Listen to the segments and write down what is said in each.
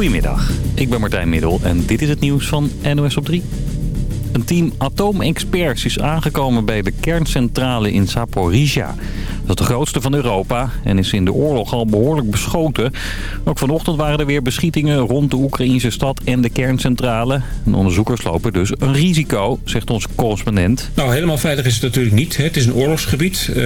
Goedemiddag, ik ben Martijn Middel en dit is het nieuws van NOS op 3. Een team atoomexperts is aangekomen bij de kerncentrale in Zaporizhia. Dat is de grootste van Europa en is in de oorlog al behoorlijk beschoten. Ook vanochtend waren er weer beschietingen rond de Oekraïnse stad en de kerncentrale. En onderzoekers lopen dus een risico, zegt onze correspondent. Nou, helemaal veilig is het natuurlijk niet. Het is een oorlogsgebied. Uh,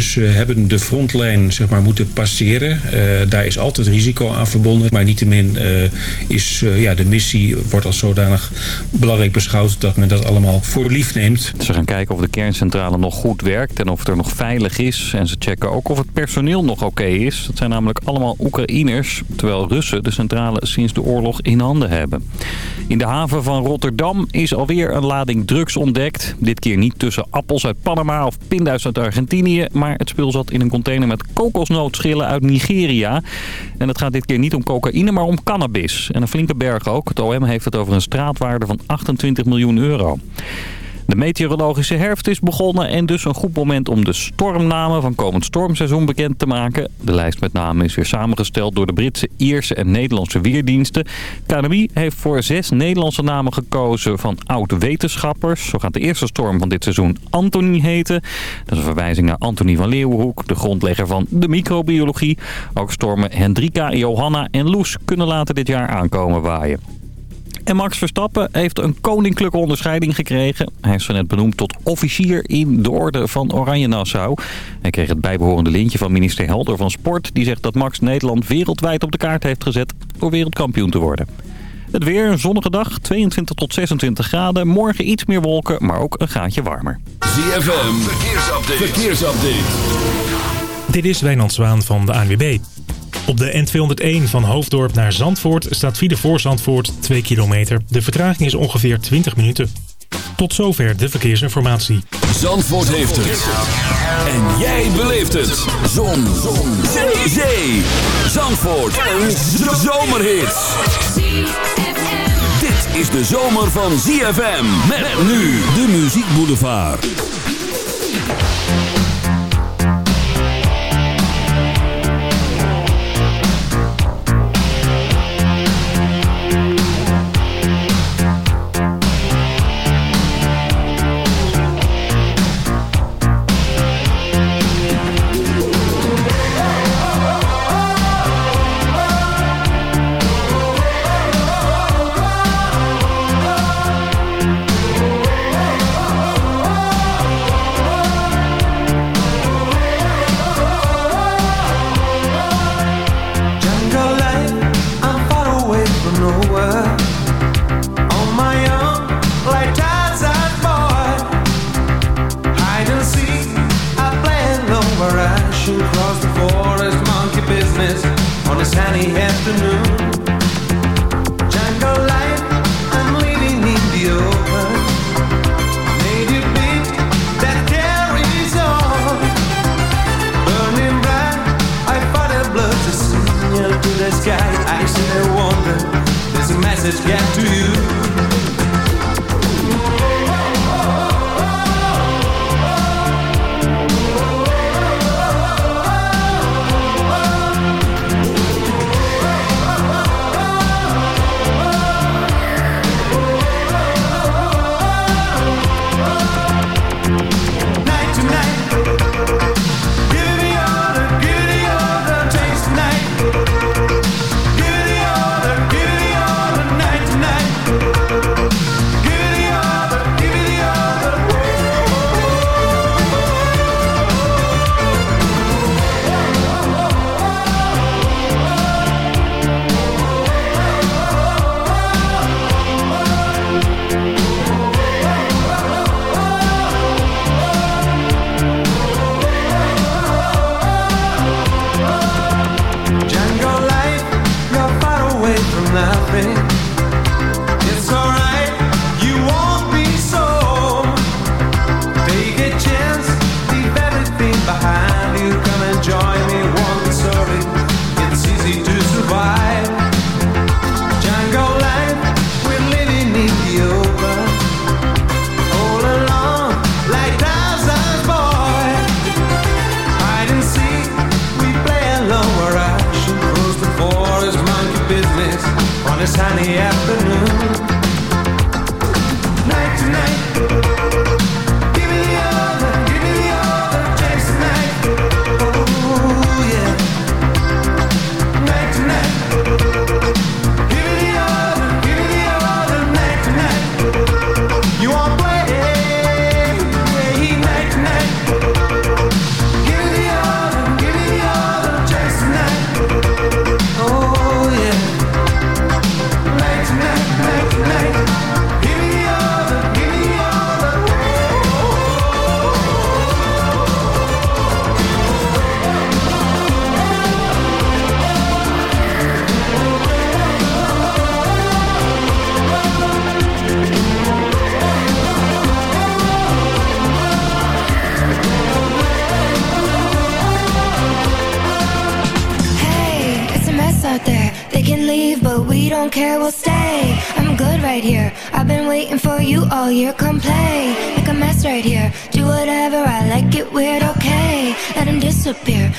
ze hebben de frontlijn zeg maar, moeten passeren. Uh, daar is altijd risico aan verbonden. Maar niettemin uh, is ja, de missie wordt als zodanig belangrijk beschouwd dat men dat allemaal voor lief neemt. Ze gaan kijken of de kerncentrale nog goed werkt en of het er nog veilig is. En ze checken ook of het personeel nog oké is. Dat zijn namelijk allemaal Oekraïners, terwijl Russen de centrale sinds de oorlog in handen hebben. In de haven van Rotterdam is alweer een lading drugs ontdekt. Dit keer niet tussen appels uit Panama of pinda's uit Argentinië, maar het spul zat in een container met kokosnootschillen uit Nigeria. En het gaat dit keer niet om cocaïne, maar om cannabis. En een flinke berg ook. Het OM heeft het over een straatwaarde van 28 miljoen euro. De meteorologische herfst is begonnen en dus een goed moment om de stormnamen van komend stormseizoen bekend te maken. De lijst met namen is weer samengesteld door de Britse, Ierse en Nederlandse weerdiensten. KNMI heeft voor zes Nederlandse namen gekozen van oud-wetenschappers. Zo gaat de eerste storm van dit seizoen Anthony heten. Dat is een verwijzing naar Anthony van Leeuwenhoek, de grondlegger van de microbiologie. Ook stormen Hendrika, Johanna en Loes kunnen later dit jaar aankomen waaien. En Max Verstappen heeft een koninklijke onderscheiding gekregen. Hij is zo net benoemd tot officier in de orde van Oranje Nassau. Hij kreeg het bijbehorende lintje van minister Helder van Sport. Die zegt dat Max Nederland wereldwijd op de kaart heeft gezet door wereldkampioen te worden. Het weer, een zonnige dag, 22 tot 26 graden. Morgen iets meer wolken, maar ook een gaatje warmer. ZFM, verkeersupdate. verkeersupdate. Dit is Wijnand Zwaan van de ANWB. Op de N201 van Hoofddorp naar Zandvoort staat file voor Zandvoort 2 kilometer. De vertraging is ongeveer 20 minuten. Tot zover de verkeersinformatie. Zandvoort heeft het. En jij beleeft het. Zon. Zon. Zandvoort. Een zomerhit. Dit is de zomer van ZFM. Met nu de Muziek Boulevard. Disappear.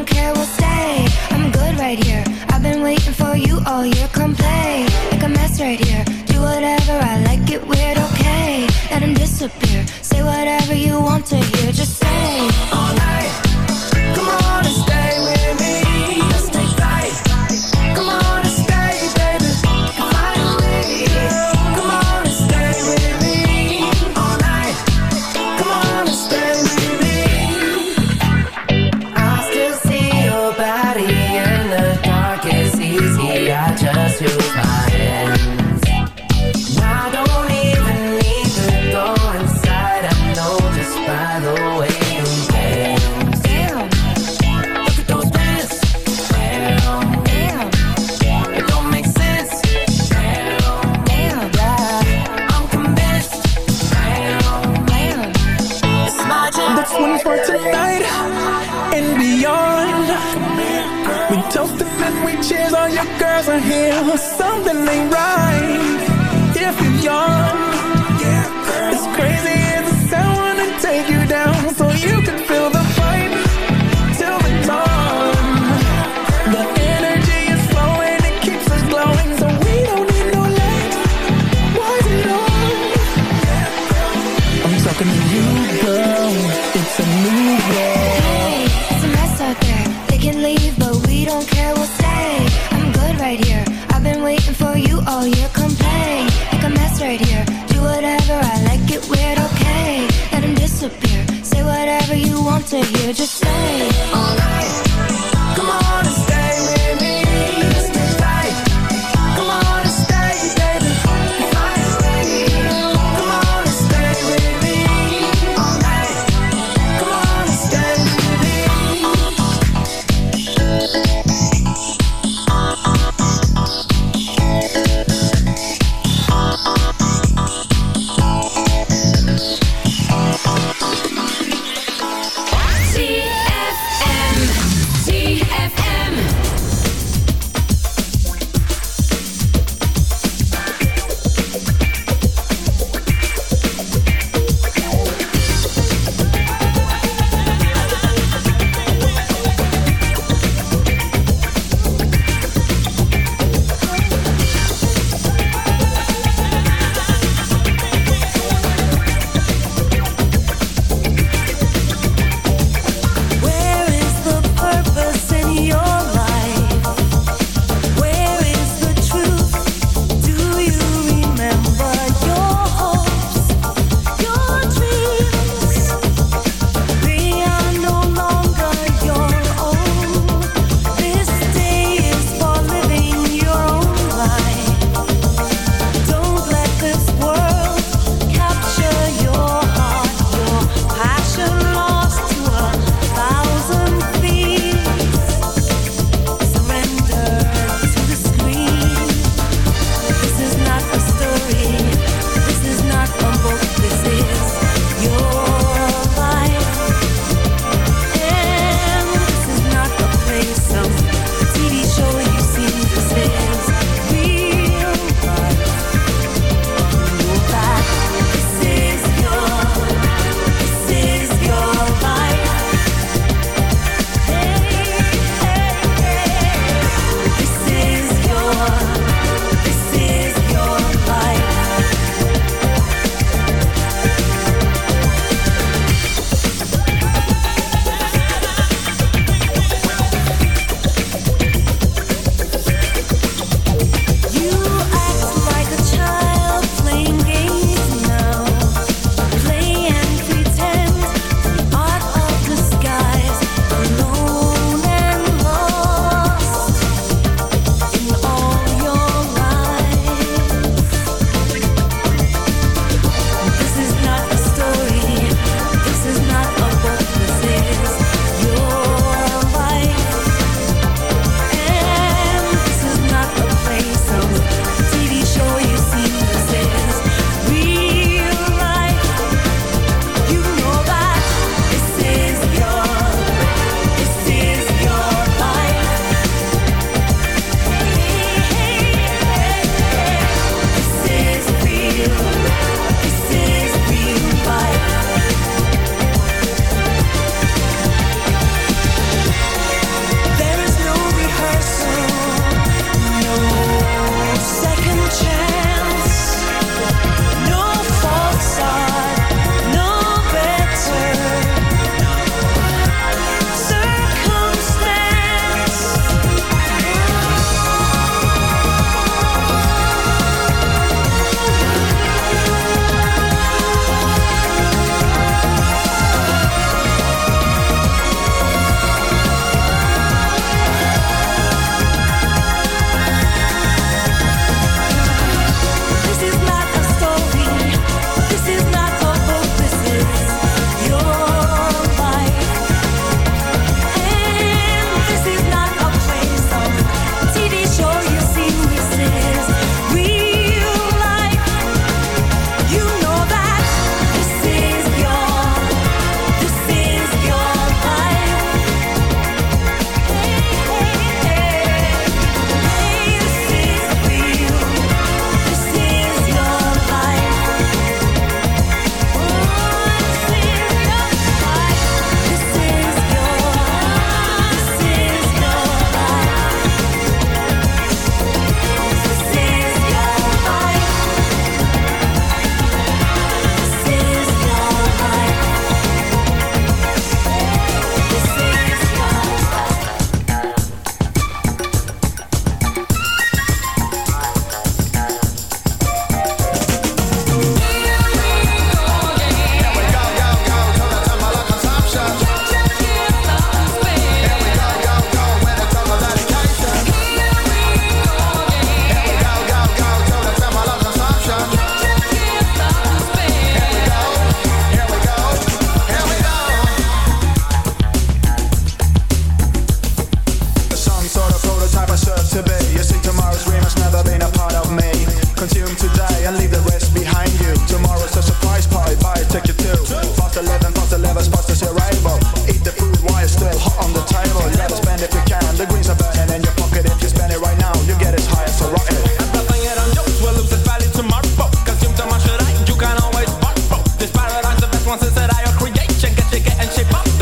Don't care,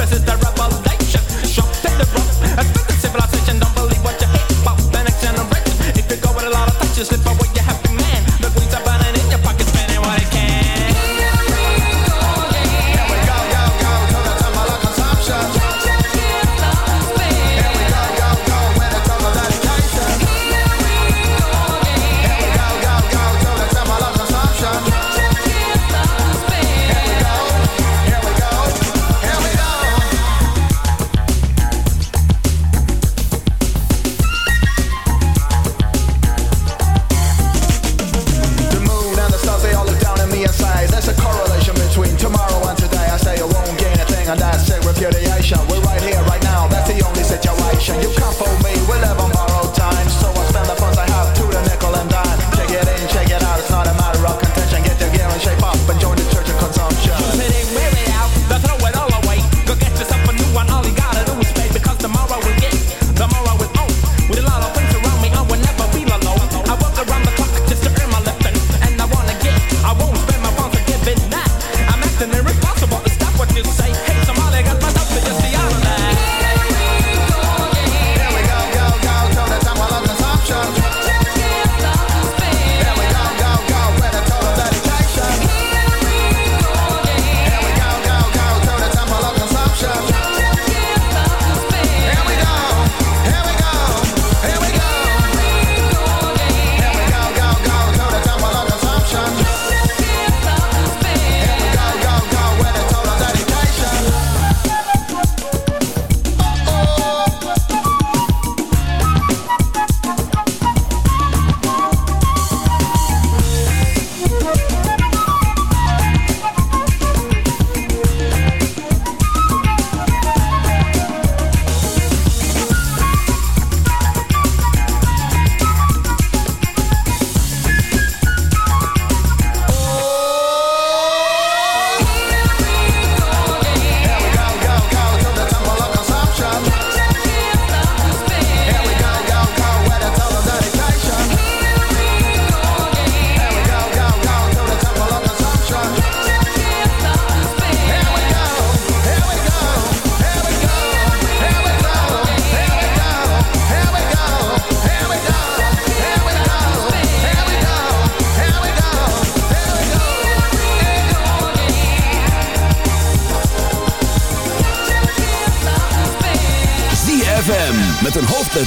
sister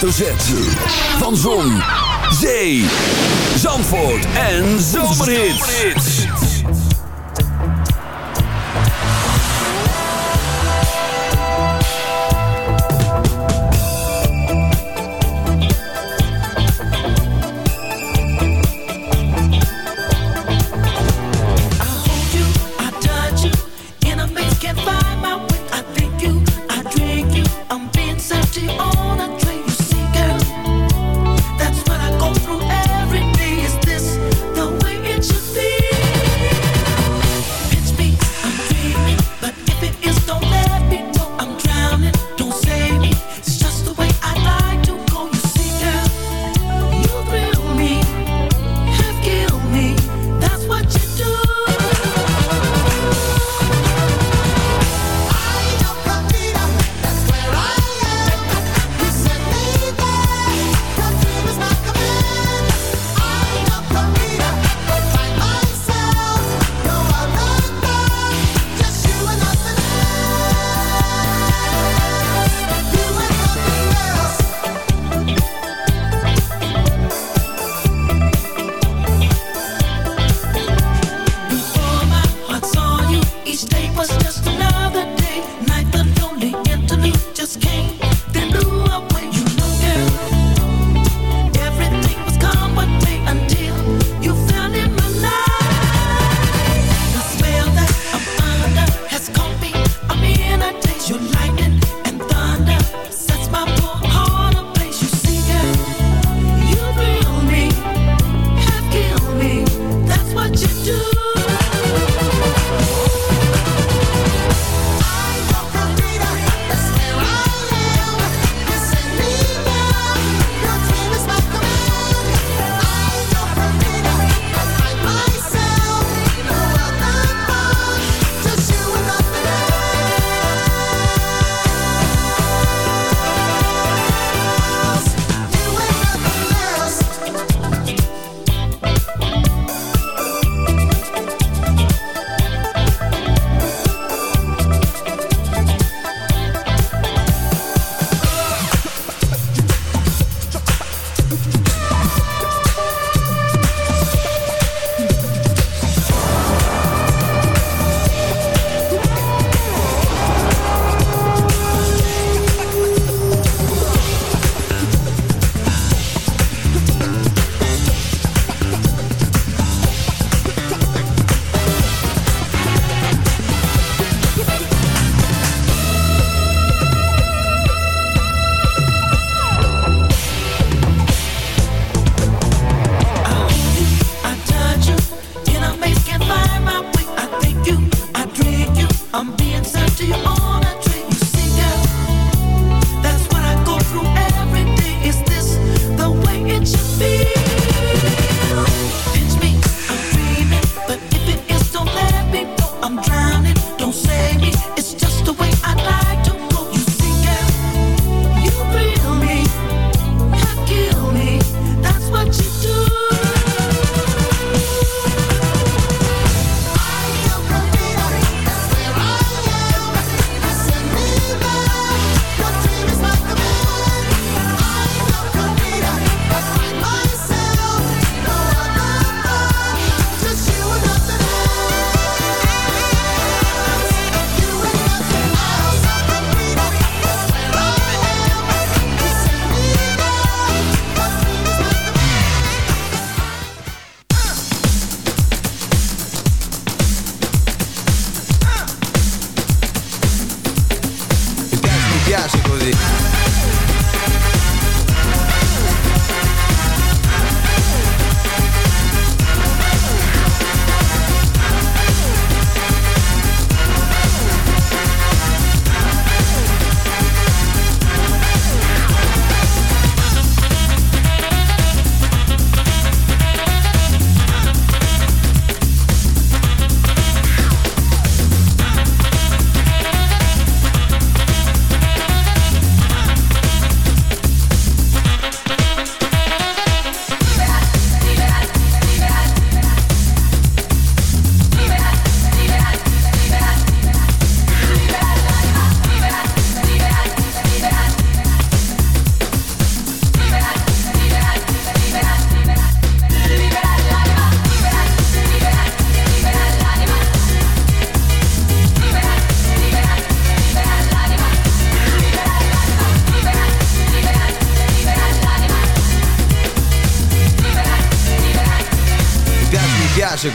hoofdletter Z.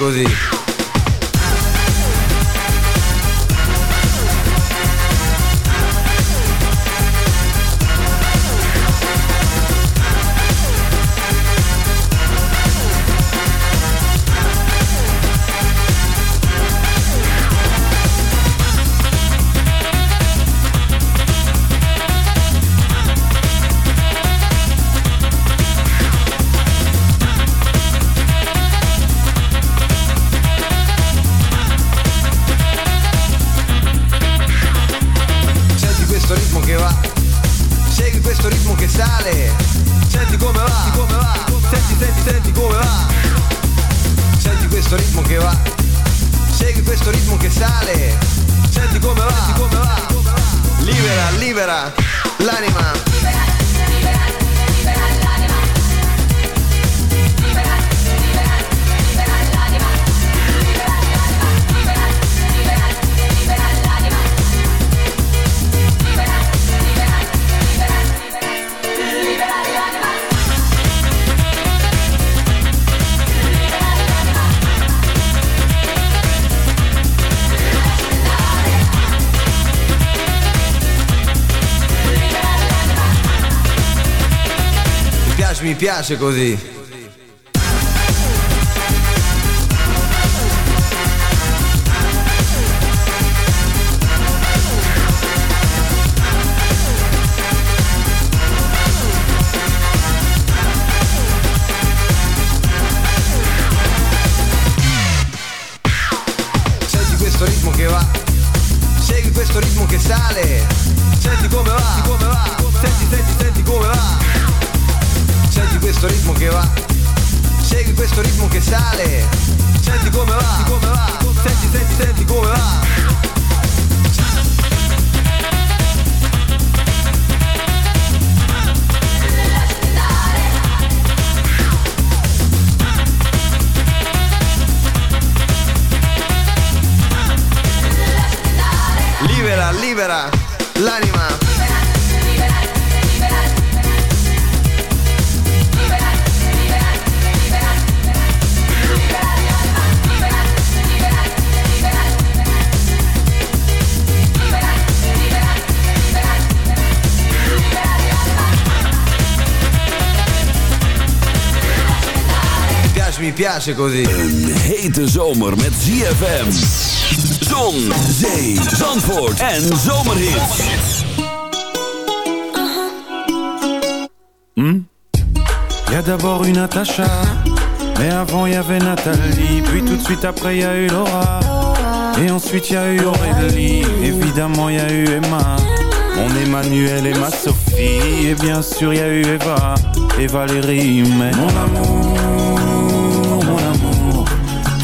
così. piace così. Piace, così. Een hete zomer met ZFM. Zon, zee, zandvoort en zomerhits. Y a d'abord eu Natacha, mais avant y avait Nathalie, puis tout de suite après y a eu Laura, et ensuite y a eu Aurélie, évidemment y a eu Emma, mon Emmanuel et ma Sophie, et bien sûr y a eu Eva. Et Valérie, mais mon amour,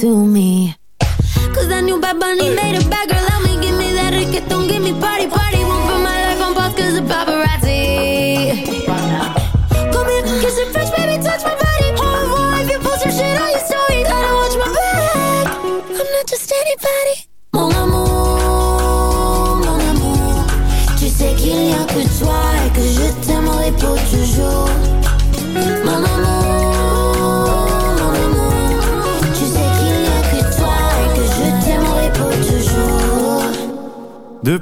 To me.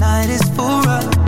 night is for us.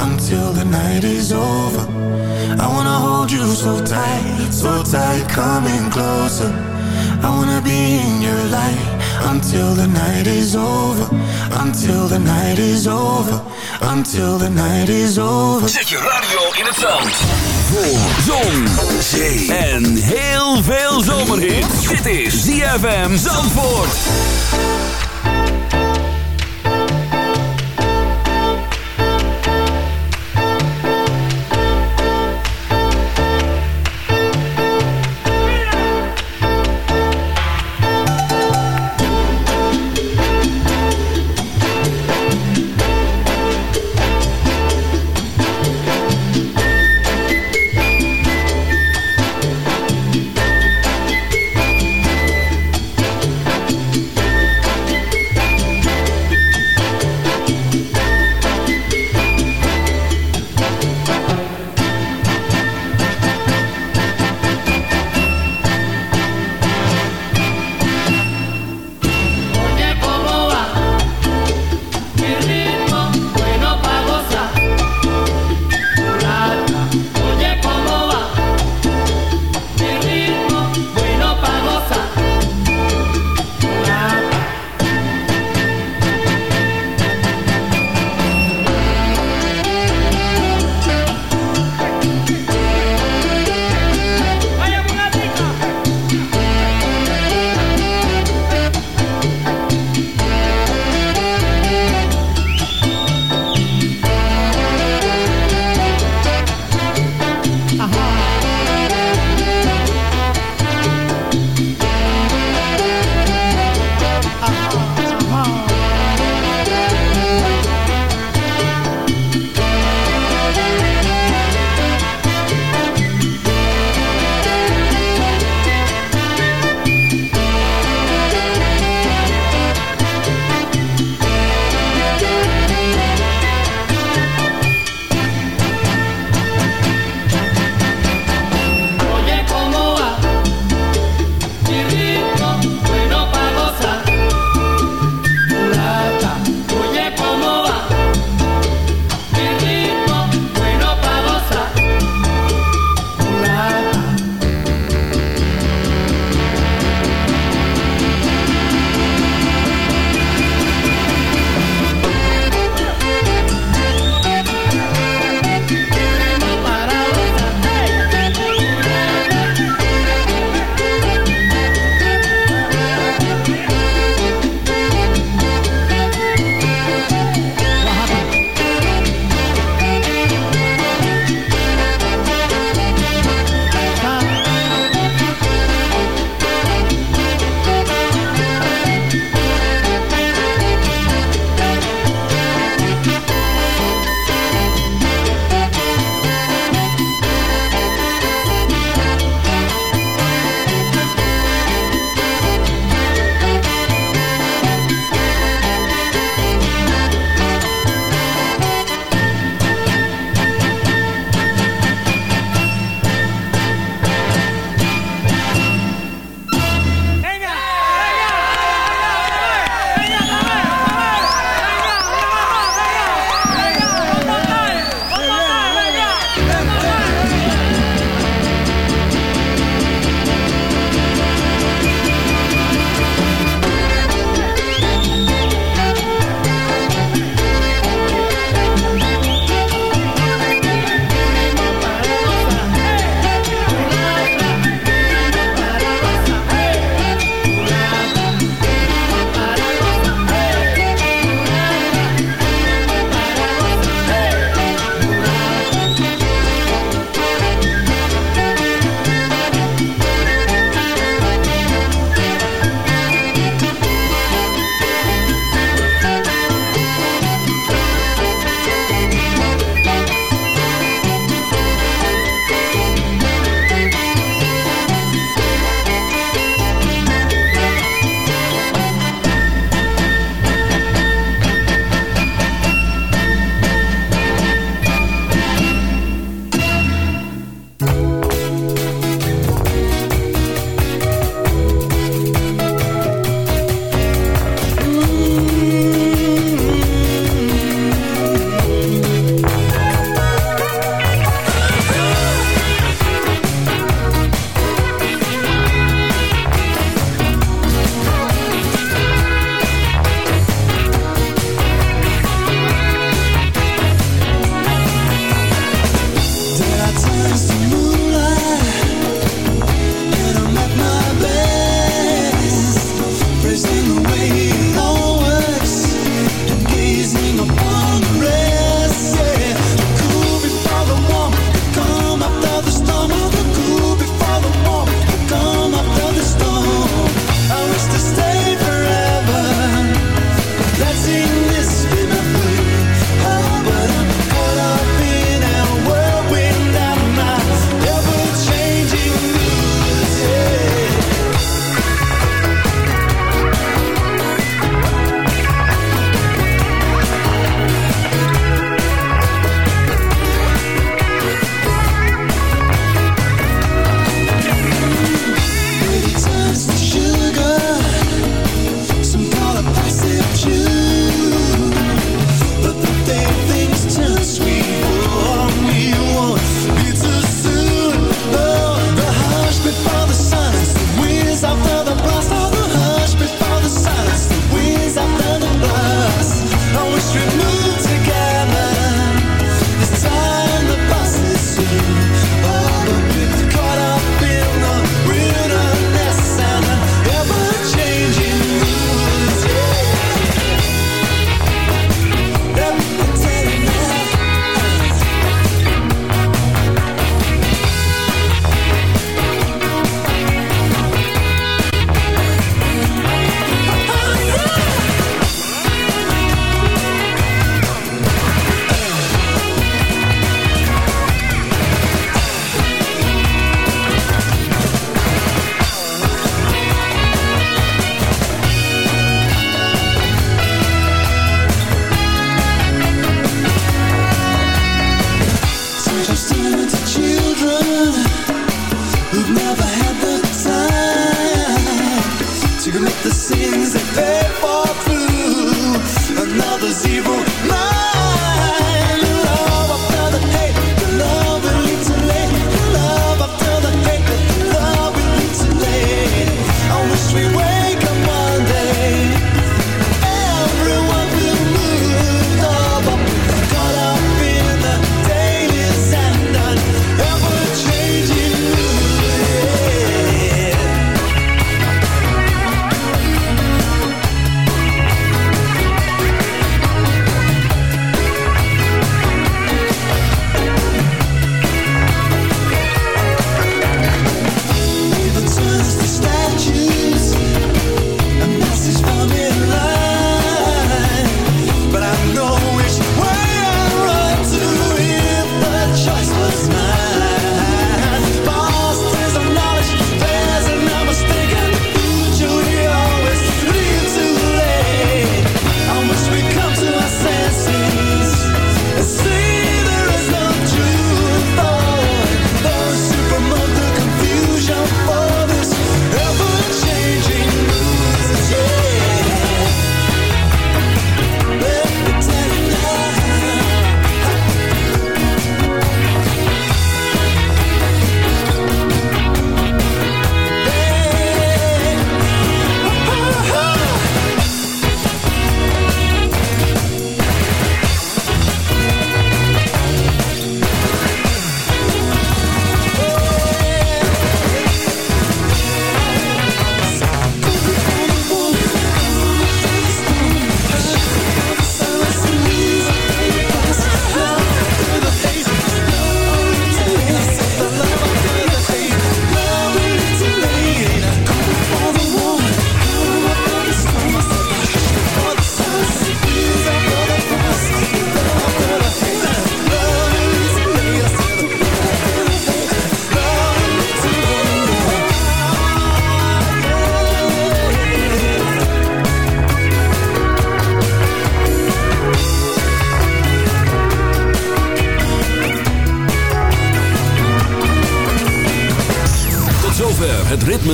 until the night is over. I wanna hold you so tight, so tight, coming closer. I wanna be in your light until the night is over. Until the night is over. Until the night is over. Zet je radio in het zand. Voor zon, zee en heel veel zomerhit Dit is ZFM Zandvoort.